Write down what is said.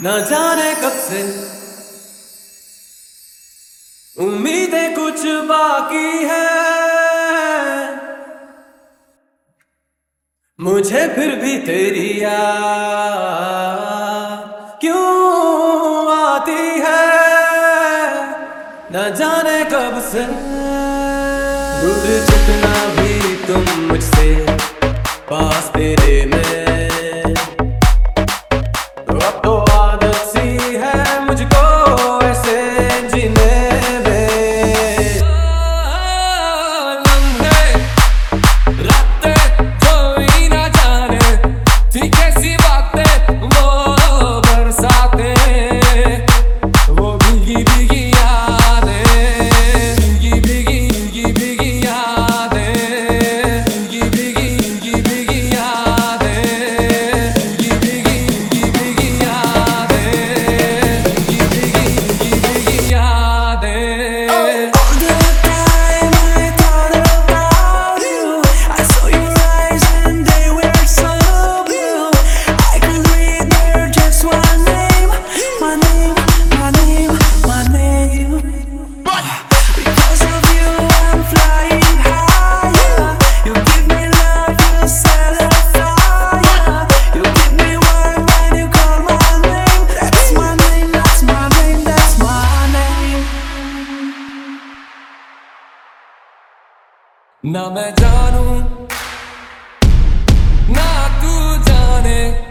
ना जाने कब से। उम्मीदें कुछ बाकी है। मुझे फिर भी तेरी याद क्यों आती है? न जाने कब से। दूर जितना भी तुम मुझसे पास तेरे में ਨਾ ਮੈਂ ਜਾਣੂ ਨਾ ਤੂੰ ਜਾਣੇ।